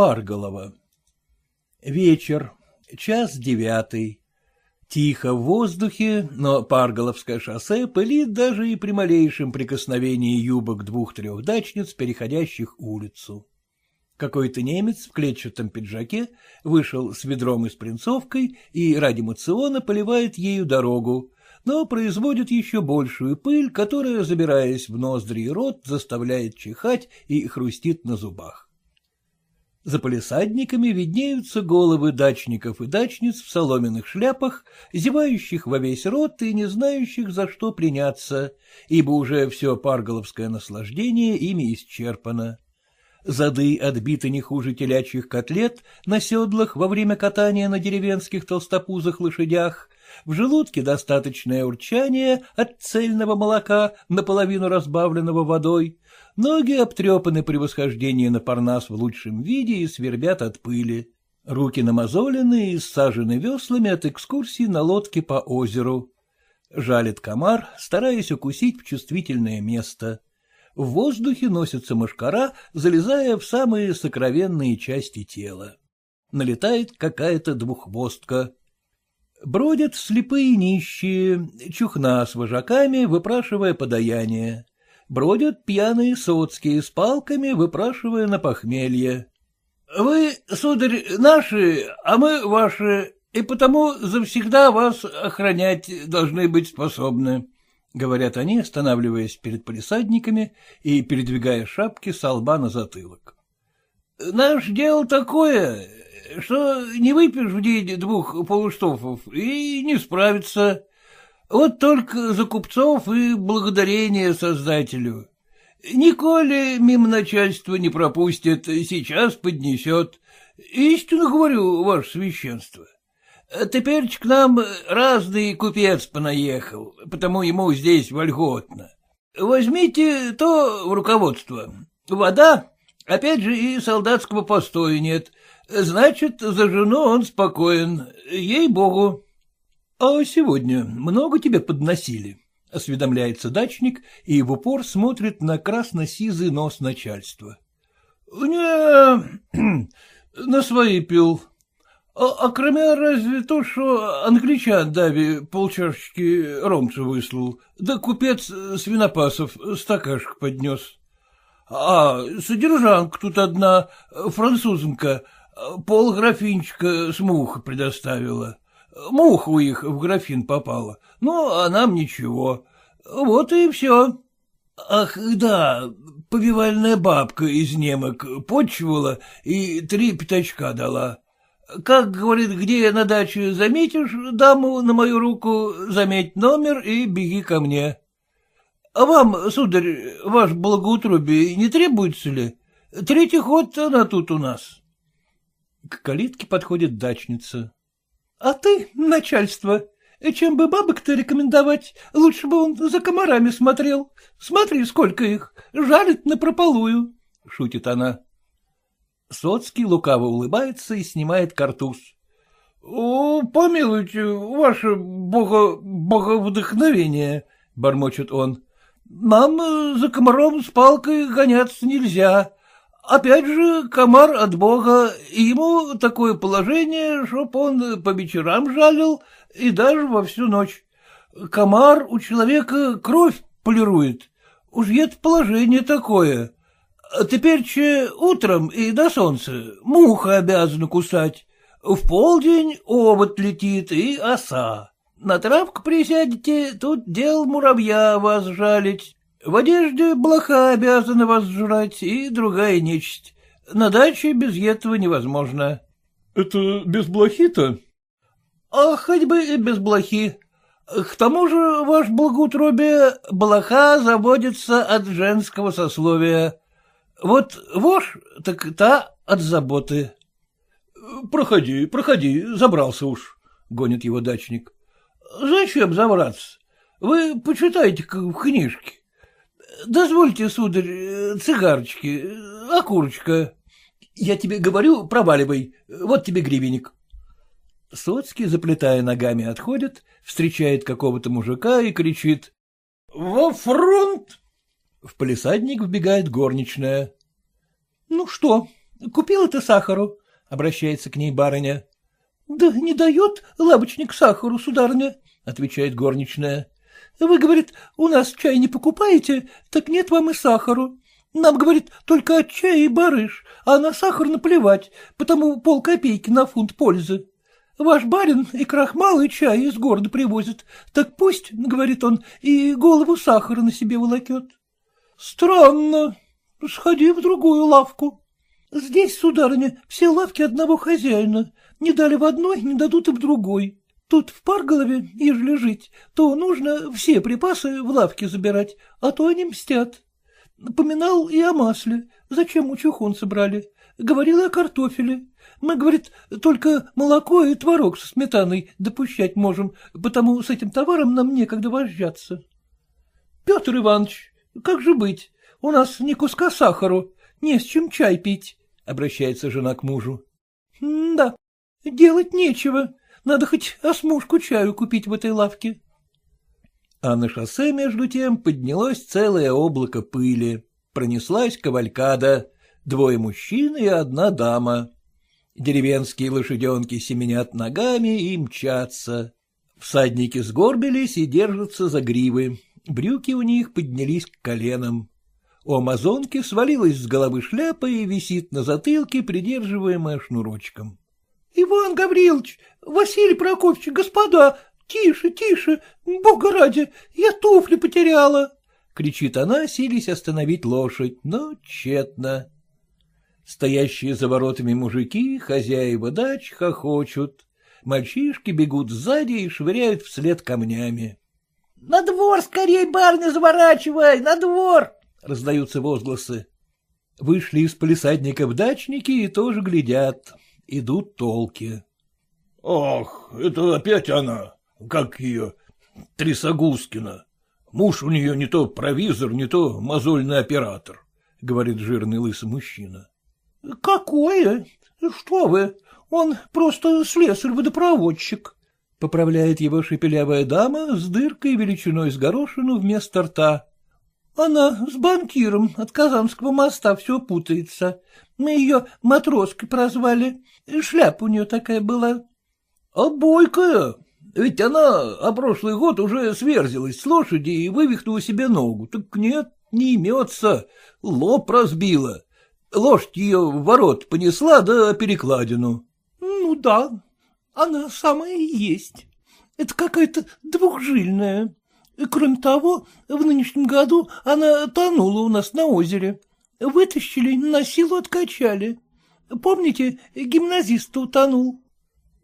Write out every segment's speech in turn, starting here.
Парголова. Вечер, час девятый. Тихо в воздухе, но Парголовское шоссе пылит даже и при малейшем прикосновении юбок двух-трех дачниц, переходящих улицу. Какой-то немец в клетчатом пиджаке вышел с ведром и с принцовкой и ради мациона поливает ею дорогу, но производит еще большую пыль, которая, забираясь в ноздри и рот, заставляет чихать и хрустит на зубах. За полисадниками виднеются головы дачников и дачниц в соломенных шляпах, зевающих во весь рот и не знающих, за что приняться, ибо уже все парголовское наслаждение ими исчерпано. Зады отбиты не хуже телячьих котлет на седлах во время катания на деревенских толстопузых лошадях, в желудке достаточное урчание от цельного молока, наполовину разбавленного водой, ноги обтрепаны при восхождении на парнас в лучшем виде и свербят от пыли, руки намазолены и сажены веслами от экскурсии на лодке по озеру. Жалит комар, стараясь укусить в чувствительное место. В воздухе носится мошкара, залезая в самые сокровенные части тела. Налетает какая-то двуххвостка. Бродят слепые нищие, чухна с вожаками, выпрашивая подаяние. Бродят пьяные соцкие с палками, выпрашивая на похмелье. — Вы, сударь, наши, а мы ваши, и потому завсегда вас охранять должны быть способны, — говорят они, останавливаясь перед полисадниками и передвигая шапки с лба на затылок. — Наше дело такое, что не выпьешь в день двух полуштофов и не справится. Вот только за купцов и благодарение Создателю. Николи мимо начальства не пропустит, сейчас поднесет. Истинно говорю, ваше священство. Теперь к нам разный купец понаехал, потому ему здесь вольготно. Возьмите то в руководство. Вода, опять же, и солдатского постоя нет, Значит, за жену он спокоен, ей-богу. — А сегодня много тебе подносили? — осведомляется дачник и в упор смотрит на красно-сизый нос начальства. — Не, на свои пил. А, а кроме разве то, что англичан Дави полчашечки ромца выслал, да купец свинопасов стакашек поднес. А содержанка тут одна, французенка — Пол графинчика с мух предоставила. Муха у их в графин попала, но а нам ничего. Вот и все. Ах, да, повивальная бабка из немок почивала и три пятачка дала. Как, говорит, где на даче заметишь даму на мою руку, заметь номер и беги ко мне. А вам, сударь, ваш благоутробие не требуется ли? Третий ход она тут у нас. К калитке подходит дачница. — А ты, начальство, чем бы бабок-то рекомендовать, лучше бы он за комарами смотрел. Смотри, сколько их, жалит напропалую, — шутит она. Соцкий лукаво улыбается и снимает картуз. — Помилуйте, ваше бого... боговдохновение, — бормочет он. — Нам за комаром с палкой гоняться нельзя, Опять же, комар от бога, и ему такое положение, чтоб он по вечерам жалил и даже во всю ночь. Комар у человека кровь полирует. Уж это положение такое. Теперь че утром и до солнца муха обязана кусать. В полдень овод летит и оса. На травку присядете, тут дел муравья вас жалить. В одежде блоха обязаны вас жрать и другая нечисть. На даче без этого невозможно. — Это без блохи-то? — А хоть бы и без блохи. К тому же, ваш благоутробие, блоха заводится от женского сословия. Вот вож, так та от заботы. — Проходи, проходи, забрался уж, — гонит его дачник. — Зачем забраться? Вы почитайте в книжке. Дозвольте, сударь, цигарочки, окурочка. Я тебе говорю, проваливай, вот тебе гривенник. Соцкий, заплетая ногами, отходит, встречает какого-то мужика и кричит. — Во фронт! В полисадник вбегает горничная. — Ну что, — Купила ты сахару? — обращается к ней барыня. — Да не дает лавочник сахару, сударыня, — отвечает горничная. — Вы, говорит, у нас чай не покупаете, так нет вам и сахару. Нам, говорит, только от чая и барыш, а на сахар наплевать, потому полкопейки на фунт пользы. Ваш барин и крахмал, и чай из города привозит, так пусть, — говорит он, — и голову сахара на себе волокет. Странно. Сходи в другую лавку. Здесь, сударыня, все лавки одного хозяина. Не дали в одной, не дадут и в другой. Тут в Парголове, ежели жить, то нужно все припасы в лавке забирать, а то они мстят. Поминал и о масле. Зачем у чухонца брали? Говорил и о картофеле. Мы, говорит, только молоко и творог со сметаной допущать можем, потому с этим товаром нам некогда вожжаться. Петр Иванович, как же быть? У нас ни куска сахару, не с чем чай пить, — обращается жена к мужу. — Да, делать нечего. Надо хоть осмушку чаю купить в этой лавке. А на шоссе, между тем, поднялось целое облако пыли. Пронеслась кавалькада, двое мужчин и одна дама. Деревенские лошаденки семенят ногами и мчатся. Всадники сгорбились и держатся за гривы. Брюки у них поднялись к коленам. У амазонки свалилась с головы шляпа и висит на затылке, придерживаемая шнурочком. — Иван Гаврилович, Василий Прокофьевич, господа, Тише, тише, бога ради, я туфли потеряла! — кричит она, сились остановить лошадь, но тщетно. Стоящие за воротами мужики, хозяева дач, хохочут. Мальчишки бегут сзади и швыряют вслед камнями. — На двор скорей, барня, заворачивай, на двор! — раздаются возгласы. Вышли из полисадников дачники и тоже глядят. Идут толки. — Ах, это опять она! как ее, Трисогускина. Муж у нее не то провизор, не то мозольный оператор, — говорит жирный лысый мужчина. — Какое? Что вы? Он просто слесарь-водопроводчик, — поправляет его шепелявая дама с дыркой величиной с горошину вместо рта. Она с банкиром от Казанского моста все путается. Мы ее матроской прозвали. Шляпа у нее такая была. — А бойкая? Ведь она а прошлый год уже сверзилась с лошади и вывихнула себе ногу. Так нет, не имется, лоб разбила. Лошадь ее в ворот понесла, да перекладину. — Ну да, она самая и есть. Это какая-то двухжильная. Кроме того, в нынешнем году она тонула у нас на озере. Вытащили, на силу откачали. Помните, гимназист утонул? —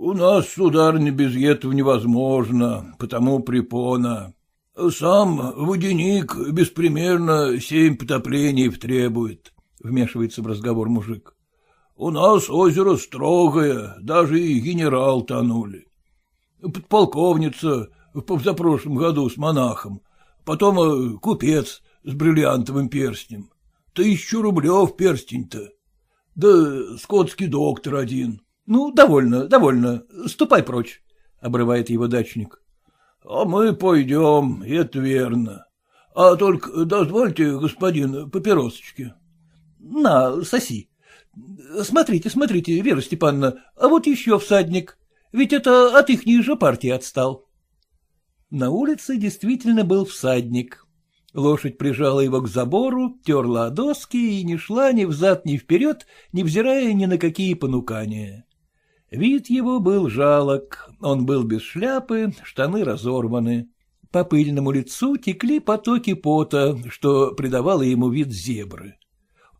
У нас, сударыня, без этого невозможно, потому препона. Сам водяник беспримерно семь потоплений требует, — вмешивается в разговор мужик. — У нас озеро строгое, даже и генерал тонули. Подполковница в позапрошлом году с монахом, потом э, купец с бриллиантовым перстнем. Тысячу рублев перстень-то. Да скотский доктор один. Ну, довольно, довольно, ступай прочь, — обрывает его дачник. — А мы пойдем, это верно. А только дозвольте, господин, папиросочки. — На, соси. Смотрите, смотрите, Вера Степановна, а вот еще всадник. Ведь это от ихней же партии отстал. На улице действительно был всадник. Лошадь прижала его к забору, терла доски и не шла ни взад, ни вперед, невзирая ни на какие понукания. Вид его был жалок, он был без шляпы, штаны разорваны. По пыльному лицу текли потоки пота, что придавало ему вид зебры.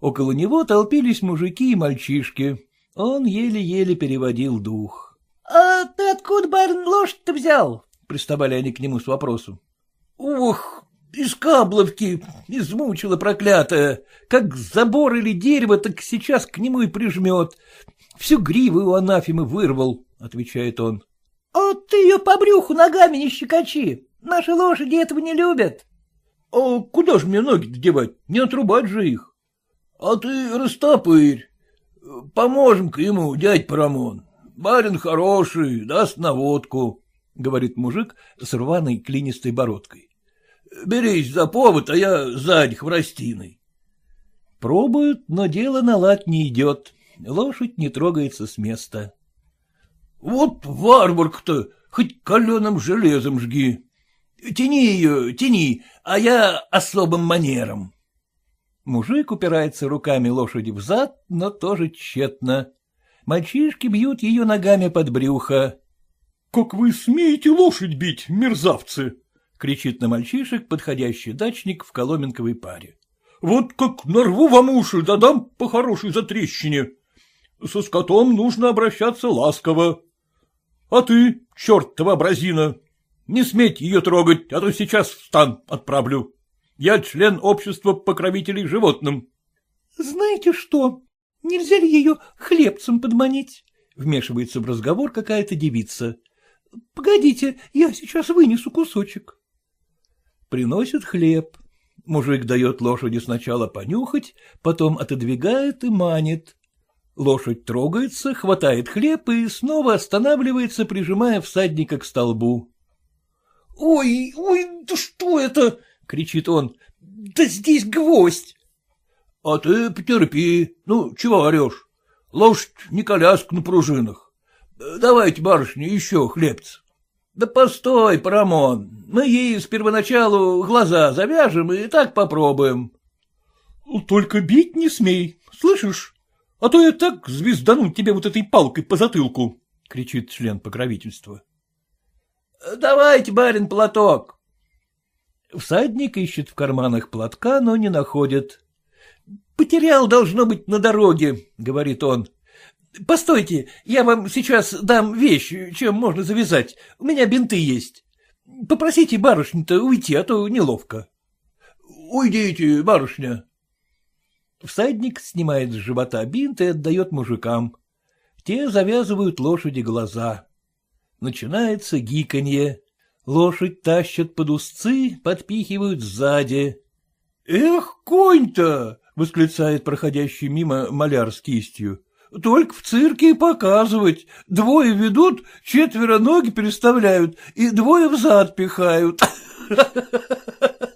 Около него толпились мужики и мальчишки. Он еле-еле переводил дух. — А ты откуда, барин, лошадь-то взял? — приставали они к нему с вопросом. — Ох, из Кабловки, измучила проклятая. Как забор или дерево, так сейчас к нему и прижмет. Всю гриву у анафимы вырвал, — отвечает он. — А ты ее по брюху ногами не щекочи. Наши лошади этого не любят. — А куда же мне ноги девать? Не отрубать же их. — А ты растопырь. Поможем-ка ему, дядь Парамон. Барин хороший, даст наводку, — говорит мужик с рваной клинистой бородкой. — Берись за повод, а я сзади хворостиной. Пробуют, но дело на лад не идет. Лошадь не трогается с места. — Вот варварка-то, хоть каленым железом жги. Тяни ее, тяни, а я особым манером. Мужик упирается руками лошади в зад, но тоже тщетно. Мальчишки бьют ее ногами под брюхо. — Как вы смеете лошадь бить, мерзавцы? — кричит на мальчишек подходящий дачник в коломенковой паре. — Вот как нарву вам уши, да дам по хорошей затрещине. Со скотом нужно обращаться ласково. А ты, черт вообразина, не сметь ее трогать, а то сейчас в стан отправлю. Я член общества покровителей животным. — Знаете что, нельзя ли ее хлебцем подманить? — вмешивается в разговор какая-то девица. — Погодите, я сейчас вынесу кусочек. Приносит хлеб. Мужик дает лошади сначала понюхать, потом отодвигает и манит. Лошадь трогается, хватает хлеб и снова останавливается, прижимая всадника к столбу. — Ой, ой, да что это? — кричит он. — Да здесь гвоздь! — А ты потерпи, ну, чего орешь? Лошадь не коляска на пружинах. Давайте, барышня, еще хлебц. Да постой, Парамон, мы ей с первоначалу глаза завяжем и так попробуем. — Только бить не смей, слышишь? А то я так звездану тебе вот этой палкой по затылку, — кричит член покровительства. — Давайте, барин, платок. Всадник ищет в карманах платка, но не находит. — Потерял, должно быть, на дороге, — говорит он. — Постойте, я вам сейчас дам вещь, чем можно завязать. У меня бинты есть. Попросите барышню-то уйти, а то неловко. — Уйдите, барышня. Всадник снимает с живота бинт и отдает мужикам. Те завязывают лошади глаза. Начинается гиканье. Лошадь тащат под узцы, подпихивают сзади. — Эх, конь-то! — восклицает проходящий мимо маляр с кистью. — Только в цирке и показывать. Двое ведут, четверо ноги переставляют и двое взад пихают.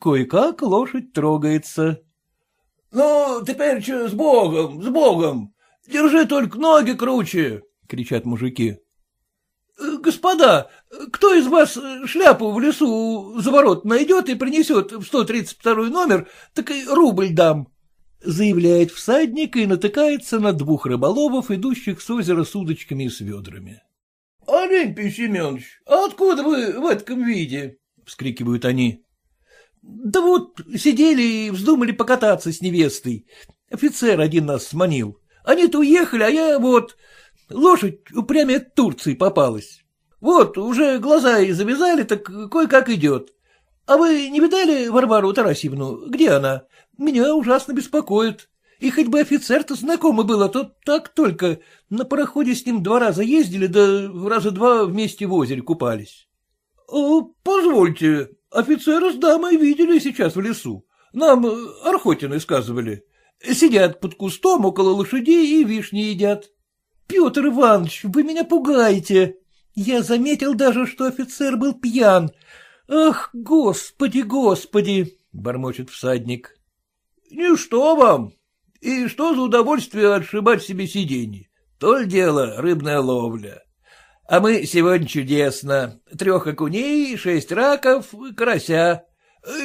Кое-как лошадь трогается. — Ну, теперь что, с Богом, с Богом! Держи только ноги круче! — кричат мужики. — Господа, кто из вас шляпу в лесу за ворот найдет и принесет в 132 номер, так и рубль дам, — заявляет всадник и натыкается на двух рыболовов, идущих с озера с удочками и с ведрами. — Олимпий Семенович, а откуда вы в этом виде? — вскрикивают они. — Да вот сидели и вздумали покататься с невестой. Офицер один нас сманил. Они-то уехали, а я вот... Лошадь упрямее Турции попалась. Вот, уже глаза и завязали, так кое-как идет. А вы не видали Варвару Тарасьевну? Где она? Меня ужасно беспокоит. И хоть бы офицер-то знакомый был, а то так только. На пароходе с ним два раза ездили, да раза два вместе в озере купались. Позвольте, офицера с дамой видели сейчас в лесу. Нам Архотины сказывали. Сидят под кустом около лошадей и вишни едят. — Петр Иванович, вы меня пугаете. Я заметил даже, что офицер был пьян. Ах, господи, господи! — бормочет всадник. — Ничто вам. И что за удовольствие отшибать себе сиденье? То ли дело рыбная ловля. А мы сегодня чудесно. Трех окуней, шесть раков, карася.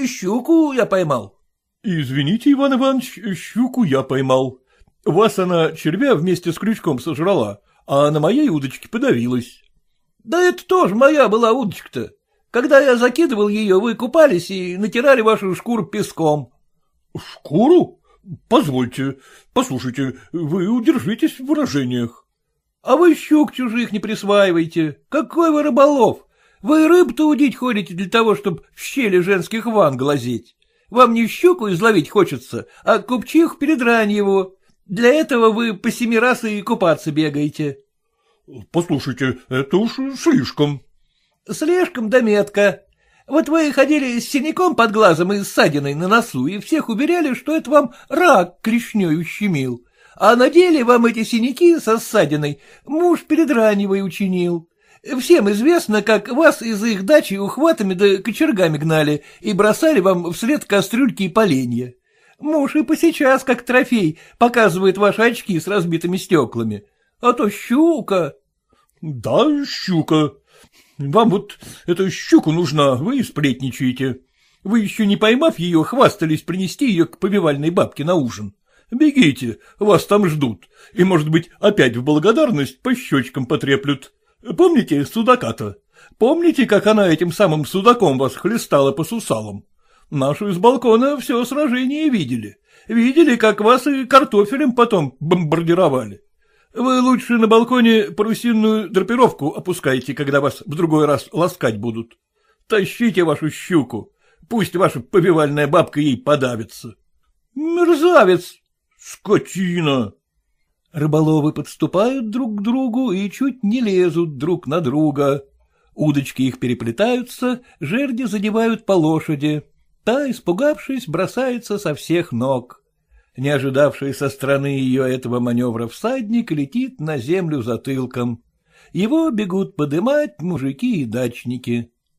Щуку я поймал. — Извините, Иван Иванович, щуку я поймал. Вас она червя вместе с крючком сожрала, а на моей удочке подавилась. — Да это тоже моя была удочка-то. Когда я закидывал ее, вы купались и натирали вашу шкуру песком. — Шкуру? Позвольте, послушайте, вы удержитесь в выражениях. — А вы щук чужих не присваивайте. Какой вы рыболов? Вы рыб-то удить ходите для того, чтобы в щели женских ван глазеть. Вам не щуку изловить хочется, а купчих передрань его. Для этого вы по семи раз и купаться бегаете. — Послушайте, это уж слишком. — Слишком да метко. Вот вы ходили с синяком под глазом и ссадиной на носу, и всех уверяли, что это вам рак клешней ущемил. А на деле вам эти синяки со ссадиной муж перед раневой учинил. Всем известно, как вас из их дачи ухватами да кочергами гнали и бросали вам вслед кастрюльки и поленья. Муж и посейчас, как трофей, показывает ваши очки с разбитыми стеклами. А то щука. — Да, щука. Вам вот эта щука нужна, вы сплетничаете. Вы еще не поймав ее, хвастались принести ее к повивальной бабке на ужин. Бегите, вас там ждут, и, может быть, опять в благодарность по щечкам потреплют. Помните судака-то? Помните, как она этим самым судаком вас хлестала по сусалам? Нашу из балкона все сражение видели. Видели, как вас и картофелем потом бомбардировали. Вы лучше на балконе парусинную драпировку опускайте, когда вас в другой раз ласкать будут. Тащите вашу щуку, пусть ваша повивальная бабка ей подавится. Мерзавец! Скотина! Рыболовы подступают друг к другу и чуть не лезут друг на друга. Удочки их переплетаются, жерди задевают по лошади. Та, испугавшись, бросается со всех ног. Не ожидавший со стороны ее этого маневра всадник летит на землю затылком. Его бегут подымать мужики и дачники.